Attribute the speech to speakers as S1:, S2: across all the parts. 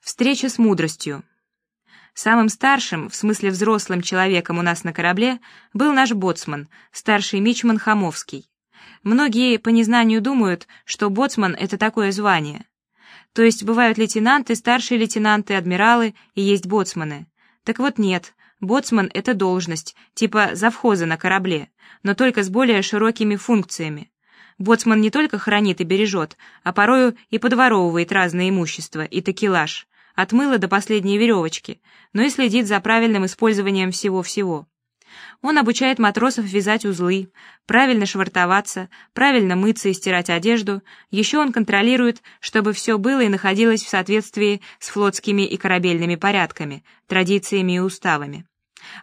S1: Встреча с мудростью. Самым старшим, в смысле взрослым человеком у нас на корабле, был наш боцман, старший мичман Хамовский. Многие по незнанию думают, что боцман — это такое звание. То есть бывают лейтенанты, старшие лейтенанты, адмиралы и есть боцманы. Так вот нет, боцман — это должность, типа завхоза на корабле, но только с более широкими функциями. Боцман не только хранит и бережет, а порою и подворовывает разное имущество и такелаж, от мыла до последней веревочки, но и следит за правильным использованием всего-всего. Он обучает матросов вязать узлы, правильно швартоваться, правильно мыться и стирать одежду, еще он контролирует, чтобы все было и находилось в соответствии с флотскими и корабельными порядками, традициями и уставами.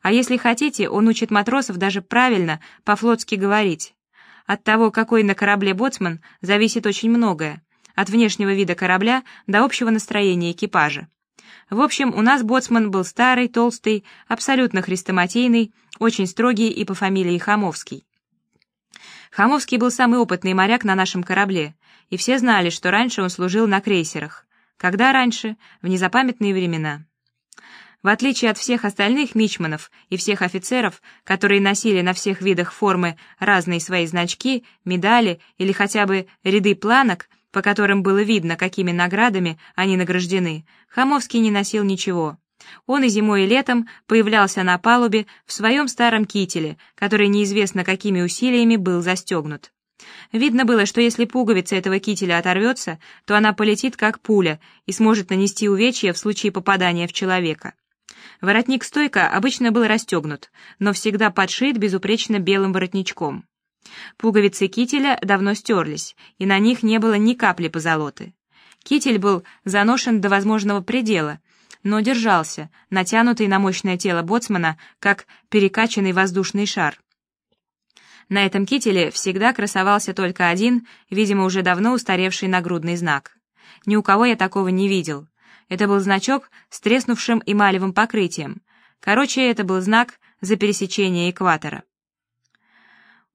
S1: А если хотите, он учит матросов даже правильно по-флотски говорить. От того, какой на корабле боцман, зависит очень многое, от внешнего вида корабля до общего настроения экипажа. В общем, у нас боцман был старый, толстый, абсолютно хрестоматийный, очень строгий и по фамилии Хамовский. Хамовский был самый опытный моряк на нашем корабле, и все знали, что раньше он служил на крейсерах. Когда раньше? В незапамятные времена. В отличие от всех остальных мичманов и всех офицеров, которые носили на всех видах формы разные свои значки, медали или хотя бы ряды планок, по которым было видно, какими наградами они награждены, Хамовский не носил ничего. Он и зимой, и летом появлялся на палубе в своем старом кителе, который неизвестно какими усилиями был застегнут. Видно было, что если пуговица этого кителя оторвется, то она полетит как пуля и сможет нанести увечья в случае попадания в человека. Воротник стойка обычно был расстегнут, но всегда подшит безупречно белым воротничком. Пуговицы кителя давно стерлись, и на них не было ни капли позолоты. Китель был заношен до возможного предела, но держался, натянутый на мощное тело боцмана, как перекачанный воздушный шар. На этом кителе всегда красовался только один, видимо, уже давно устаревший нагрудный знак. Ни у кого я такого не видел. Это был значок с треснувшим эмалевым покрытием. Короче, это был знак за пересечение экватора.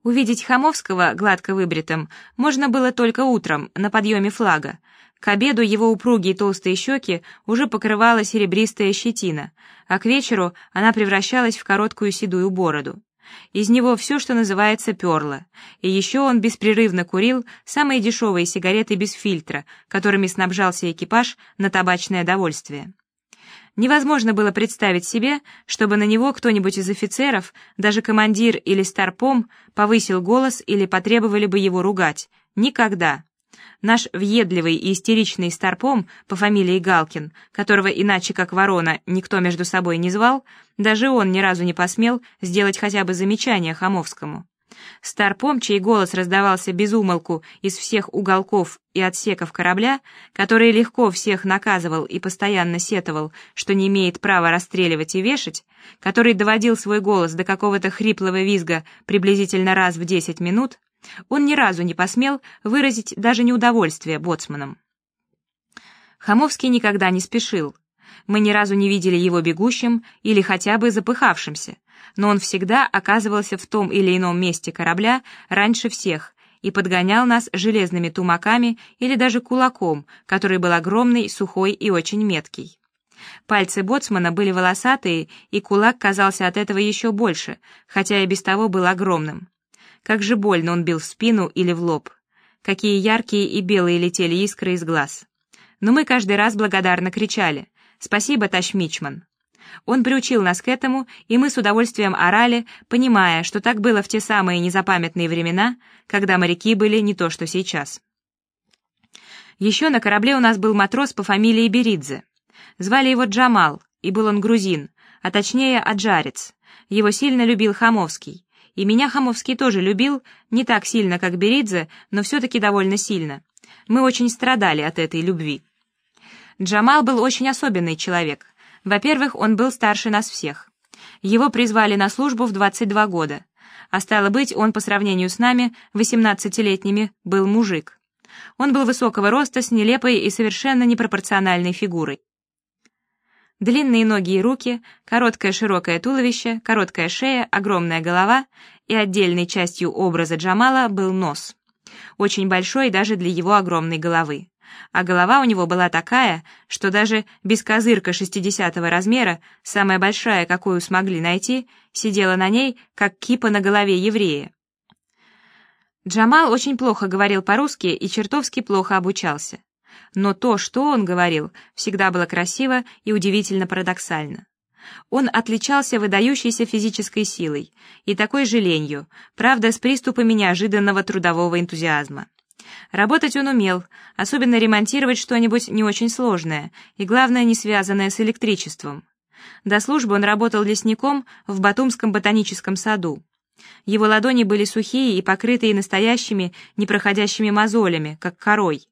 S1: Увидеть Хамовского гладко выбритым можно было только утром, на подъеме флага. К обеду его упругие толстые щеки уже покрывала серебристая щетина, а к вечеру она превращалась в короткую седую бороду. Из него все, что называется, перло. И еще он беспрерывно курил самые дешевые сигареты без фильтра, которыми снабжался экипаж на табачное довольствие. Невозможно было представить себе, чтобы на него кто-нибудь из офицеров, даже командир или старпом, повысил голос или потребовали бы его ругать. Никогда. Наш въедливый и истеричный старпом по фамилии Галкин, которого иначе как ворона никто между собой не звал, даже он ни разу не посмел сделать хотя бы замечание Хамовскому. Старпом, чей голос раздавался без умолку из всех уголков и отсеков корабля, который легко всех наказывал и постоянно сетовал, что не имеет права расстреливать и вешать, который доводил свой голос до какого-то хриплого визга приблизительно раз в десять минут, он ни разу не посмел выразить даже неудовольствие боцманом. Хамовский никогда не спешил. Мы ни разу не видели его бегущим или хотя бы запыхавшимся, но он всегда оказывался в том или ином месте корабля раньше всех и подгонял нас железными тумаками или даже кулаком, который был огромный, сухой и очень меткий. Пальцы боцмана были волосатые, и кулак казался от этого еще больше, хотя и без того был огромным. Как же больно он бил в спину или в лоб. Какие яркие и белые летели искры из глаз. Но мы каждый раз благодарно кричали «Спасибо, Тащ Мичман!». Он приучил нас к этому, и мы с удовольствием орали, понимая, что так было в те самые незапамятные времена, когда моряки были не то, что сейчас. Еще на корабле у нас был матрос по фамилии Беридзе. Звали его Джамал, и был он грузин, а точнее аджарец. Его сильно любил Хамовский. И меня Хамовский тоже любил, не так сильно, как Беридзе, но все-таки довольно сильно. Мы очень страдали от этой любви. Джамал был очень особенный человек. Во-первых, он был старше нас всех. Его призвали на службу в 22 года. А стало быть, он по сравнению с нами, 18-летними, был мужик. Он был высокого роста, с нелепой и совершенно непропорциональной фигурой. Длинные ноги и руки, короткое широкое туловище, короткая шея, огромная голова и отдельной частью образа Джамала был нос. Очень большой даже для его огромной головы. А голова у него была такая, что даже без козырка шестидесятого размера, самая большая, какую смогли найти, сидела на ней, как кипа на голове еврея. Джамал очень плохо говорил по-русски и чертовски плохо обучался. Но то, что он говорил, всегда было красиво и удивительно парадоксально. Он отличался выдающейся физической силой и такой же ленью, правда, с приступами неожиданного трудового энтузиазма. Работать он умел, особенно ремонтировать что-нибудь не очень сложное и, главное, не связанное с электричеством. До службы он работал лесником в Батумском ботаническом саду. Его ладони были сухие и покрытые настоящими непроходящими мозолями, как корой.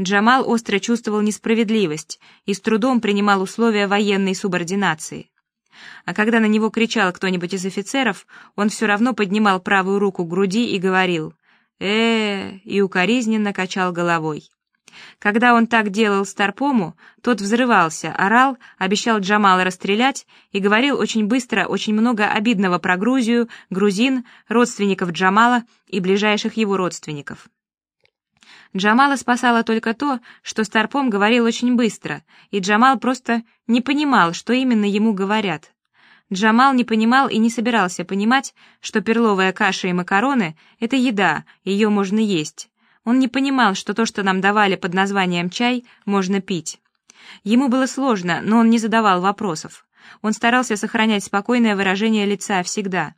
S1: Джамал остро чувствовал несправедливость и с трудом принимал условия военной субординации. А когда на него кричал кто-нибудь из офицеров, он все равно поднимал правую руку к груди и говорил э и укоризненно качал головой. Когда он так делал Старпому, тот взрывался, орал, обещал Джамала расстрелять и говорил очень быстро очень много обидного про Грузию, грузин, родственников Джамала и ближайших его родственников. Джамала спасало только то, что Старпом говорил очень быстро, и Джамал просто не понимал, что именно ему говорят. Джамал не понимал и не собирался понимать, что перловая каша и макароны — это еда, ее можно есть. Он не понимал, что то, что нам давали под названием чай, можно пить. Ему было сложно, но он не задавал вопросов. Он старался сохранять спокойное выражение лица всегда.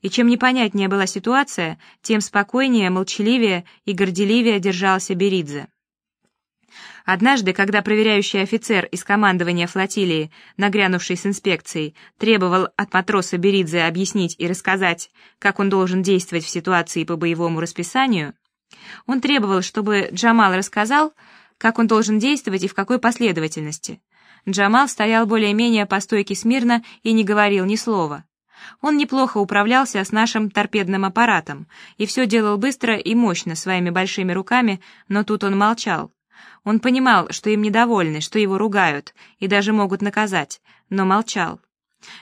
S1: И чем непонятнее была ситуация, тем спокойнее, молчаливее и горделивее держался Беридзе. Однажды, когда проверяющий офицер из командования флотилии, нагрянувший с инспекцией, требовал от матроса Беридзе объяснить и рассказать, как он должен действовать в ситуации по боевому расписанию, он требовал, чтобы Джамал рассказал, как он должен действовать и в какой последовательности. Джамал стоял более-менее по стойке смирно и не говорил ни слова. Он неплохо управлялся с нашим торпедным аппаратом и все делал быстро и мощно своими большими руками, но тут он молчал. Он понимал, что им недовольны, что его ругают и даже могут наказать, но молчал.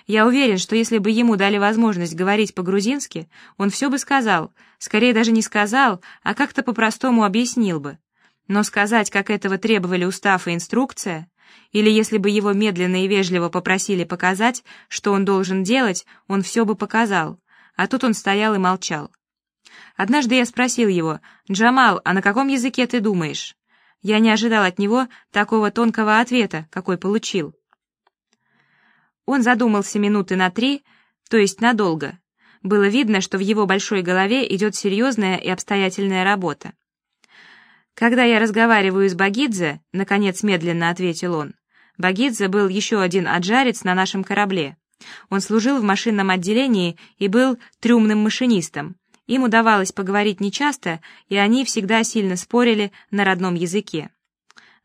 S1: Я уверен, что если бы ему дали возможность говорить по-грузински, он все бы сказал, скорее даже не сказал, а как-то по-простому объяснил бы. Но сказать, как этого требовали устав и инструкция, или если бы его медленно и вежливо попросили показать, что он должен делать, он все бы показал, а тут он стоял и молчал. Однажды я спросил его, «Джамал, а на каком языке ты думаешь?» Я не ожидал от него такого тонкого ответа, какой получил. Он задумался минуты на три, то есть надолго. Было видно, что в его большой голове идет серьезная и обстоятельная работа. «Когда я разговариваю с Багидзе», — наконец медленно ответил он, Багидзе был еще один аджарец на нашем корабле. Он служил в машинном отделении и был трюмным машинистом. Им удавалось поговорить нечасто, и они всегда сильно спорили на родном языке.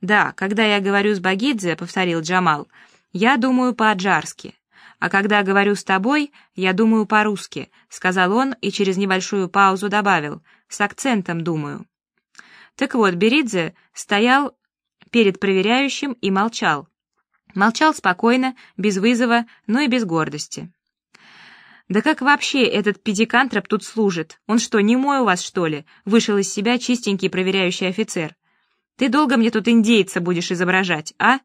S1: «Да, когда я говорю с Багидзе», — повторил Джамал, — «я думаю по-аджарски. А когда говорю с тобой, я думаю по-русски», — сказал он и через небольшую паузу добавил, «с акцентом думаю». Так вот, Беридзе стоял перед проверяющим и молчал. Молчал спокойно, без вызова, но и без гордости. «Да как вообще этот педикантроп тут служит? Он что, не мой у вас, что ли?» Вышел из себя чистенький проверяющий офицер. «Ты долго мне тут индейца будешь изображать, а?»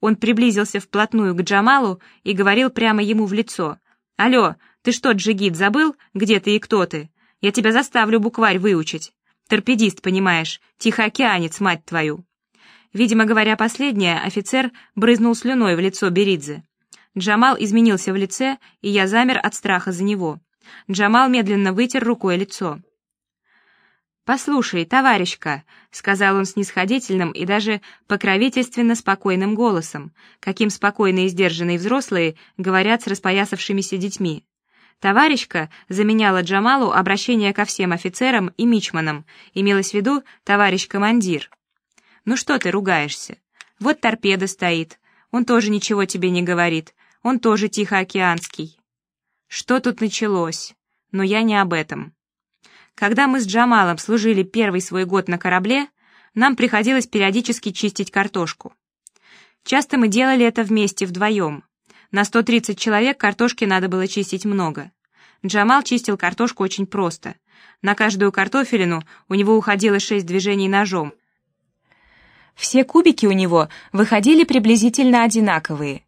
S1: Он приблизился вплотную к Джамалу и говорил прямо ему в лицо. «Алло, ты что, джигит, забыл, где ты и кто ты? Я тебя заставлю букварь выучить. Торпедист, понимаешь, тихоокеанец, мать твою!» Видимо, говоря последнее, офицер брызнул слюной в лицо Беридзе. Джамал изменился в лице, и я замер от страха за него. Джамал медленно вытер рукой лицо. «Послушай, товарищка», — сказал он снисходительным и даже покровительственно спокойным голосом, каким спокойные и сдержанные взрослые говорят с распоясавшимися детьми. «Товарищка» заменяла Джамалу обращение ко всем офицерам и мичманам, имелось в виду «товарищ командир». «Ну что ты ругаешься? Вот торпеда стоит, он тоже ничего тебе не говорит, он тоже тихоокеанский. Что тут началось? Но я не об этом. Когда мы с Джамалом служили первый свой год на корабле, нам приходилось периодически чистить картошку. Часто мы делали это вместе, вдвоем. На 130 человек картошки надо было чистить много. Джамал чистил картошку очень просто. На каждую картофелину у него уходило шесть движений ножом. Все кубики у него выходили приблизительно одинаковые.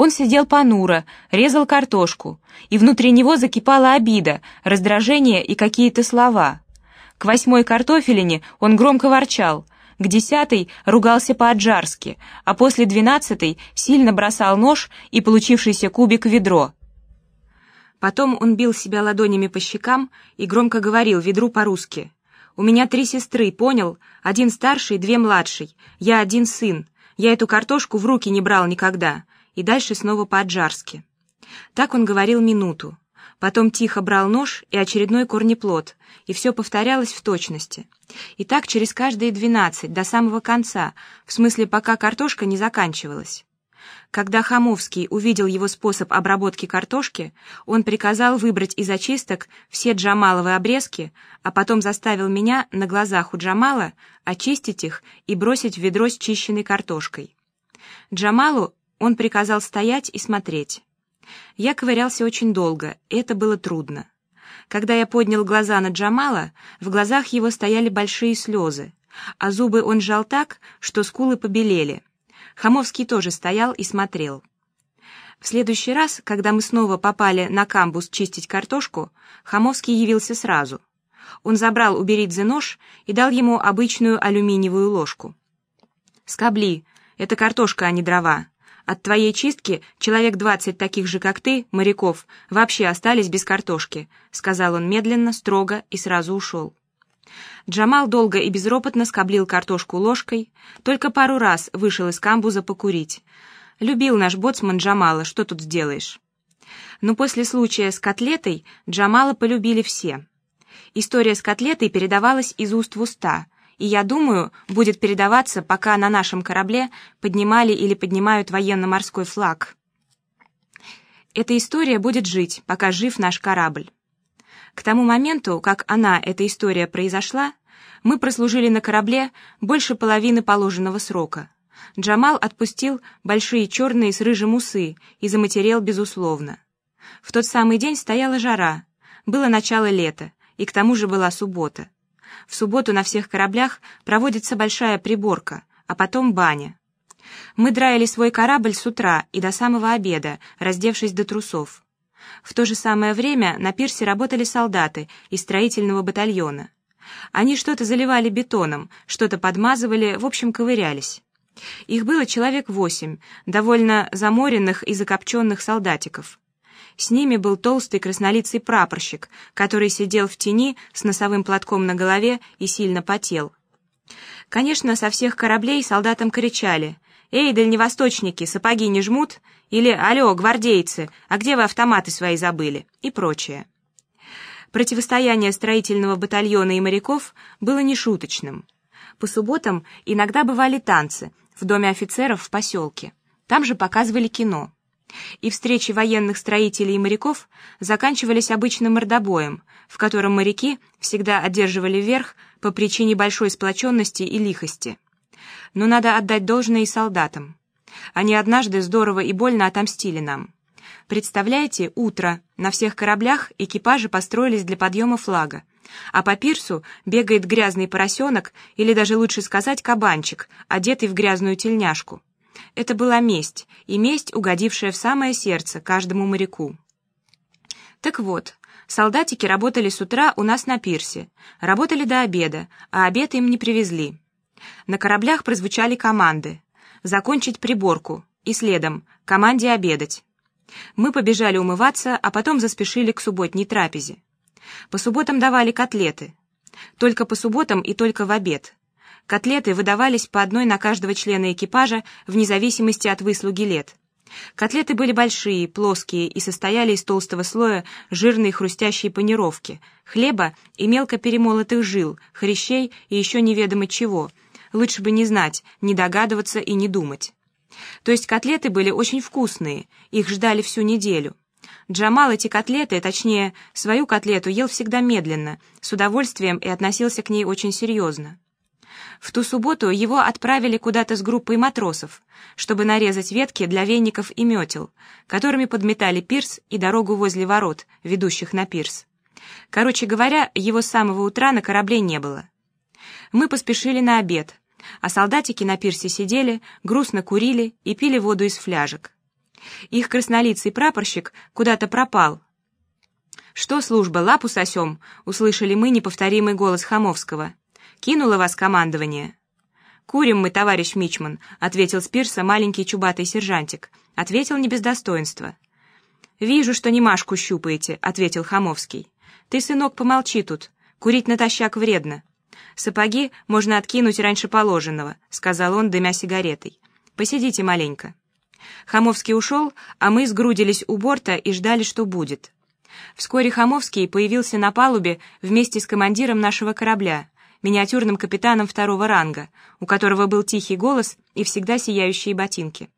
S1: Он сидел понуро, резал картошку, и внутри него закипала обида, раздражение и какие-то слова. К восьмой картофелине он громко ворчал, к десятой ругался по-аджарски, а после двенадцатой сильно бросал нож и получившийся кубик в ведро. Потом он бил себя ладонями по щекам и громко говорил ведру по-русски. «У меня три сестры, понял? Один старший, две младший. Я один сын. Я эту картошку в руки не брал никогда». И дальше снова по-аджарски. Так он говорил минуту. Потом тихо брал нож и очередной корнеплод, и все повторялось в точности. И так через каждые двенадцать, до самого конца, в смысле, пока картошка не заканчивалась. Когда Хамовский увидел его способ обработки картошки, он приказал выбрать из очисток все джамаловые обрезки, а потом заставил меня на глазах у Джамала очистить их и бросить в ведро с чищенной картошкой. Джамалу он приказал стоять и смотреть. Я ковырялся очень долго, это было трудно. Когда я поднял глаза на Джамала, в глазах его стояли большие слезы, а зубы он сжал так, что скулы побелели. Хамовский тоже стоял и смотрел. В следующий раз, когда мы снова попали на камбус чистить картошку, Хамовский явился сразу. Он забрал у Беридзе нож и дал ему обычную алюминиевую ложку. «Скобли, это картошка, а не дрова. От твоей чистки человек двадцать таких же, как ты, моряков, вообще остались без картошки», — сказал он медленно, строго и сразу ушел. Джамал долго и безропотно скоблил картошку ложкой, только пару раз вышел из камбуза покурить. Любил наш боцман Джамала, что тут сделаешь? Но после случая с котлетой Джамала полюбили все. История с котлетой передавалась из уст в уста, и, я думаю, будет передаваться, пока на нашем корабле поднимали или поднимают военно-морской флаг. Эта история будет жить, пока жив наш корабль. К тому моменту, как она, эта история, произошла, мы прослужили на корабле больше половины положенного срока. Джамал отпустил большие черные с рыжим усы и заматерел безусловно. В тот самый день стояла жара, было начало лета, и к тому же была суббота. В субботу на всех кораблях проводится большая приборка, а потом баня. Мы драили свой корабль с утра и до самого обеда, раздевшись до трусов. В то же самое время на пирсе работали солдаты из строительного батальона. Они что-то заливали бетоном, что-то подмазывали, в общем, ковырялись. Их было человек восемь, довольно заморенных и закопченных солдатиков. С ними был толстый краснолицый прапорщик, который сидел в тени с носовым платком на голове и сильно потел. Конечно, со всех кораблей солдатам кричали «Эй, дальневосточники, сапоги не жмут?» или «Алло, гвардейцы, а где вы автоматы свои забыли?» и прочее. Противостояние строительного батальона и моряков было нешуточным. По субботам иногда бывали танцы в доме офицеров в поселке. Там же показывали кино. И встречи военных строителей и моряков заканчивались обычным мордобоем, в котором моряки всегда одерживали верх по причине большой сплоченности и лихости. Но надо отдать должное и солдатам. Они однажды здорово и больно отомстили нам. Представляете, утро. На всех кораблях экипажи построились для подъема флага. А по пирсу бегает грязный поросенок, или даже лучше сказать кабанчик, одетый в грязную тельняшку. Это была месть, и месть, угодившая в самое сердце каждому моряку. Так вот, солдатики работали с утра у нас на пирсе, работали до обеда, а обед им не привезли. На кораблях прозвучали команды «закончить приборку» и следом «команде обедать». Мы побежали умываться, а потом заспешили к субботней трапезе. По субботам давали котлеты. Только по субботам и только в обед. Котлеты выдавались по одной на каждого члена экипажа вне зависимости от выслуги лет. Котлеты были большие, плоские и состояли из толстого слоя жирной хрустящей панировки, хлеба и мелко перемолотых жил, хрящей и еще неведомо чего. Лучше бы не знать, не догадываться и не думать. То есть котлеты были очень вкусные, их ждали всю неделю. Джамал эти котлеты, точнее, свою котлету ел всегда медленно, с удовольствием и относился к ней очень серьезно. В ту субботу его отправили куда-то с группой матросов, чтобы нарезать ветки для веников и метел, которыми подметали пирс и дорогу возле ворот, ведущих на пирс. Короче говоря, его с самого утра на корабле не было. Мы поспешили на обед, а солдатики на пирсе сидели, грустно курили и пили воду из фляжек. Их краснолицый прапорщик куда-то пропал. «Что, служба, лапу сосем?» — услышали мы неповторимый голос Хамовского. «Кинуло вас командование». «Курим мы, товарищ Мичман», — ответил с пирса маленький чубатый сержантик. Ответил не без достоинства. «Вижу, что не Машку щупаете», — ответил Хамовский. «Ты, сынок, помолчи тут. Курить натощак вредно». «Сапоги можно откинуть раньше положенного», — сказал он, дымя сигаретой. «Посидите маленько». Хамовский ушел, а мы сгрудились у борта и ждали, что будет. Вскоре Хамовский появился на палубе вместе с командиром нашего корабля, миниатюрным капитаном второго ранга, у которого был тихий голос и всегда сияющие ботинки.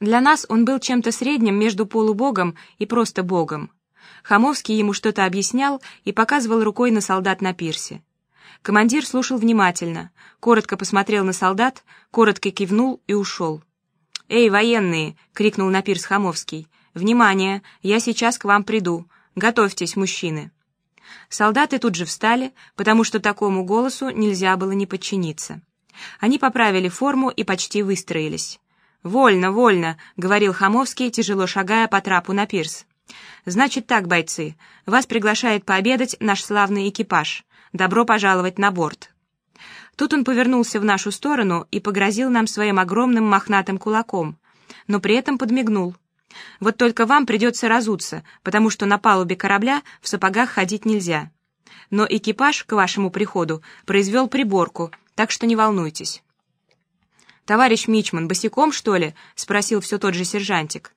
S1: Для нас он был чем-то средним между полубогом и просто богом. Хамовский ему что-то объяснял и показывал рукой на солдат на пирсе. Командир слушал внимательно, коротко посмотрел на солдат, коротко кивнул и ушел. «Эй, военные!» — крикнул на пирс Хамовский. «Внимание! Я сейчас к вам приду. Готовьтесь, мужчины!» Солдаты тут же встали, потому что такому голосу нельзя было не подчиниться. Они поправили форму и почти выстроились. «Вольно, вольно», — говорил Хамовский, тяжело шагая по трапу на пирс. «Значит так, бойцы, вас приглашает пообедать наш славный экипаж. Добро пожаловать на борт». Тут он повернулся в нашу сторону и погрозил нам своим огромным мохнатым кулаком, но при этом подмигнул. Вот только вам придется разуться, потому что на палубе корабля в сапогах ходить нельзя. Но экипаж к вашему приходу произвел приборку, так что не волнуйтесь. «Товарищ Мичман, босиком, что ли?» — спросил все тот же сержантик.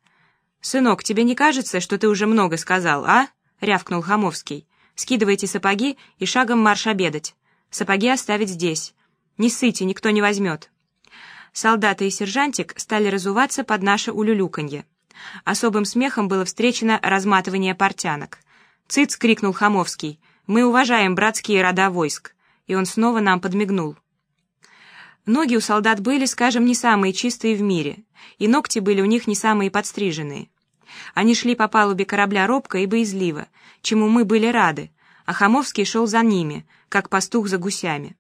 S1: «Сынок, тебе не кажется, что ты уже много сказал, а?» — рявкнул Хамовский. «Скидывайте сапоги и шагом марш обедать. Сапоги оставить здесь. Не ссыте, никто не возьмет». Солдаты и сержантик стали разуваться под наше улюлюканье. Особым смехом было встречено разматывание портянок. «Цыц!» — крикнул Хамовский. «Мы уважаем братские рода войск!» И он снова нам подмигнул. Ноги у солдат были, скажем, не самые чистые в мире, и ногти были у них не самые подстриженные. Они шли по палубе корабля робко и боязливо, чему мы были рады, а Хамовский шел за ними, как пастух за гусями.